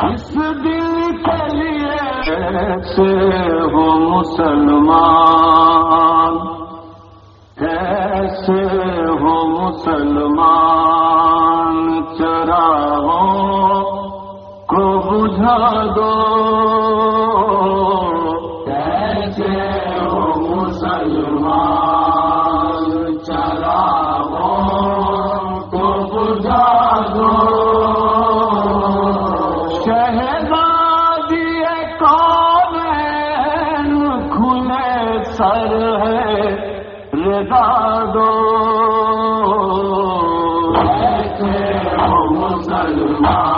اس دل کے لیے سے وہ مسلمان کیسے ہو مسلمان، چراغوں کو بجھا دو۔ کیسے ہو مسلمان، چراغوں کو بجھا مسلمان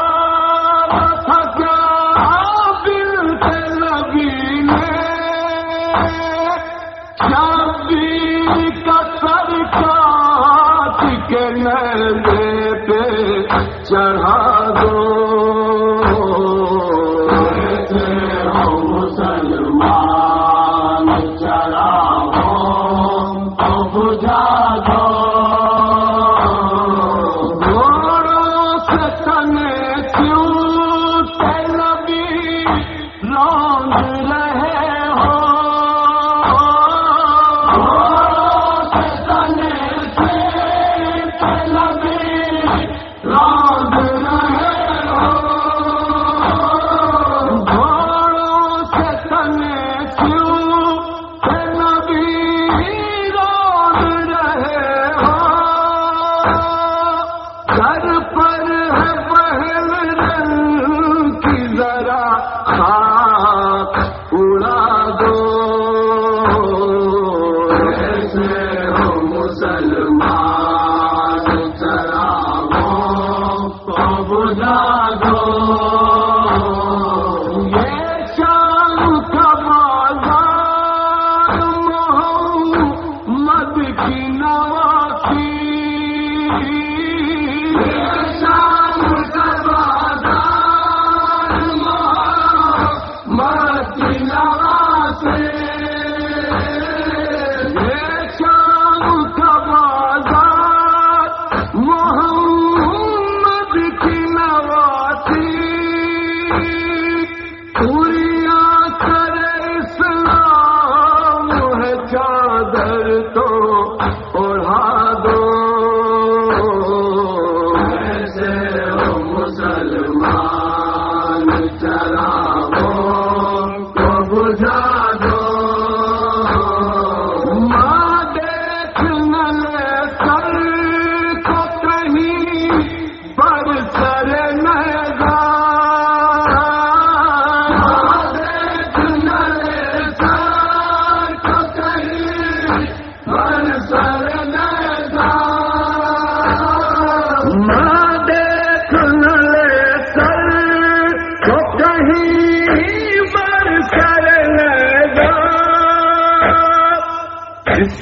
میرے پہ چڑھا دو۔ مسلمان چڑھا ہو تو بجھا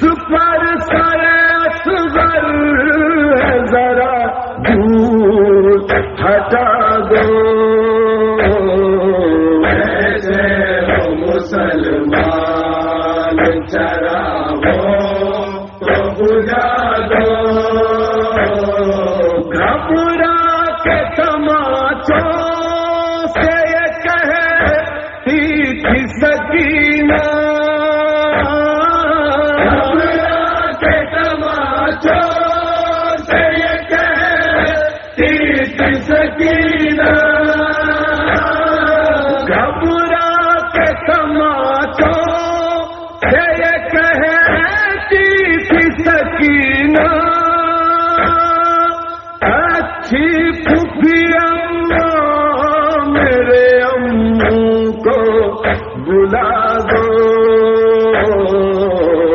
پر سر ذرا دور ہٹا دو۔ ایسے تو بجا دو۔ گھبرا کے تماچو سے کہہ سکینہ۔ بلا دو۔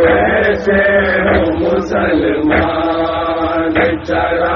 ایسے مسلمان چرا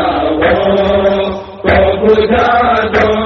بجھا دو۔